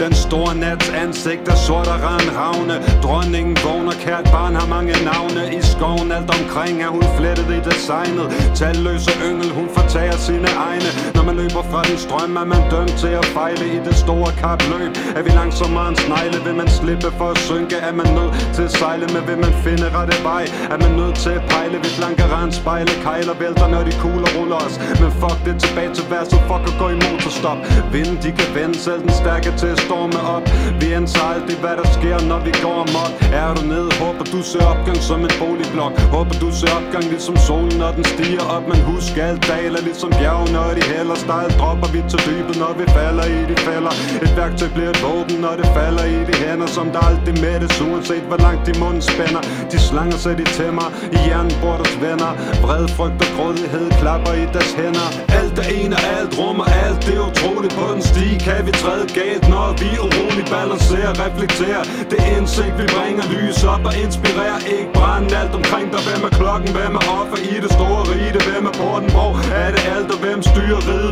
Den store nats ansigt er sort og rand ravne. Dronningen vågner, kært barn har mange navne. I skoven alt omkring er hun flettet i designet. Talløse yngel, hun fortager sine egne man løber fra den strøm, er man dømt til at fejle I det store kapløb. Er vi langsommere end snegle, vil man slippe for at synke? Er man nødt til at sejle, men vil man finde rette vej? Er man nødt til at pejle, hvis blanker spejle Kejler vælter, når de kugler ruller os? Men fuck det tilbage til værset, fuck at gå i motorstop. Vinden, de kan vende, selv den stærke til at storme op. Vi indser det, hvad der sker, når vi går amok. Er du nede, håber du ser opgang som en boligblok. Håber du ser opgang ligesom solen, når den stiger op. Men husk, alt daler ligesom bjerge, når de hælder stejl Dropper vi til dybet, når vi falder i de falder Et værktøj bliver et våben, når det falder i de hænder Som der aldrig mættes, uanset hvor langt de munden spænder. De slanger sig de tæmmer i jernbordets venner. Vred, frygt og grådighed klapper i deres hænder. Alt er en og alt rummer alt, det er utroligt på den sti. Kan vi træde galt, når vi uroligt balancerer, reflekterer? Det indsigt vi bringer lys op og inspirerer. Ikke brænde alt omkring dig, hvem er klokken, hvem er offer i det store rige? Hvem er porten, hvor er det alt og hvem styrer ride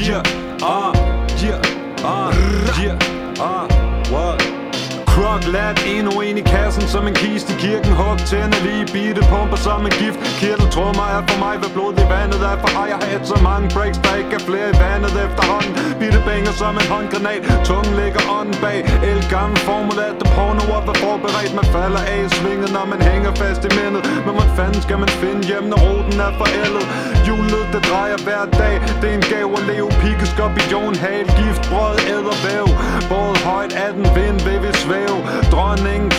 Yeah, ah, yeah, ah, yeah, ah, what? Krog lad endnu en i kassen som en kiste i kirken. Hug tænder lige bitte pumper som en gift. Kirteltrummer er for mig hvad blod i vandet er. For har jeg hat så mange breaks der ikke er flere i vandet efterhånden? Bitte bænger som en håndgranat. Tungen ligger ånden bag. El gammel formel at det porno op er forberedt. Man falder af i svinget når man hænger fast i mindet. Men man fanden skal man finde hjem når roten er forældet? Hjulet det drejer hver dag. Det er en gave at leve. Pikeskorpion, hal, gift, brød, ædervæv Både højt af den vind vil vi svæve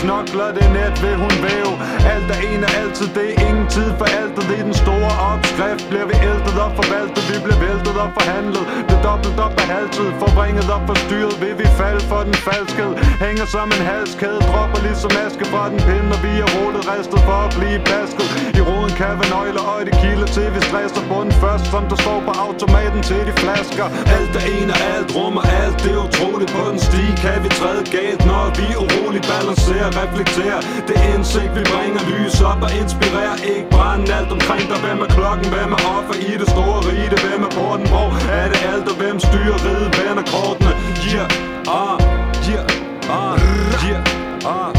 knokler det net vil hun væve. Alt er en og altid, det er ingen tid for alt. Det den store opskrift Bliver vi æltet og forvaltet. Vi bliver væltet og forhandlet. Det dobbelt op af halvtid Forvrænget og forstyrret. Vil vi falde for den falskhed Hænger som en halskæde Dropper ligesom aske fra den pinde. Og vi er rodet ristet for at blive basket. I roden kan vi nøgler og det kilder til Vi stresser. Bunden først Som der står på automaten til de flasker. Alt er en og alt rummer alt. Det er utroligt på den sti Kan vi træde galt. Når vi uroligt balancerer Reflekterer. Det indsigt vi bringer lys op og inspirerer. Ikke brænde alt omkring dig Hvem er klokken, hvem er offer i det store rige? Hvem er porten, hvor er det alt Og hvem styrer riget, vender kortene? Yeah, ah, yeah, ah, yeah, ah.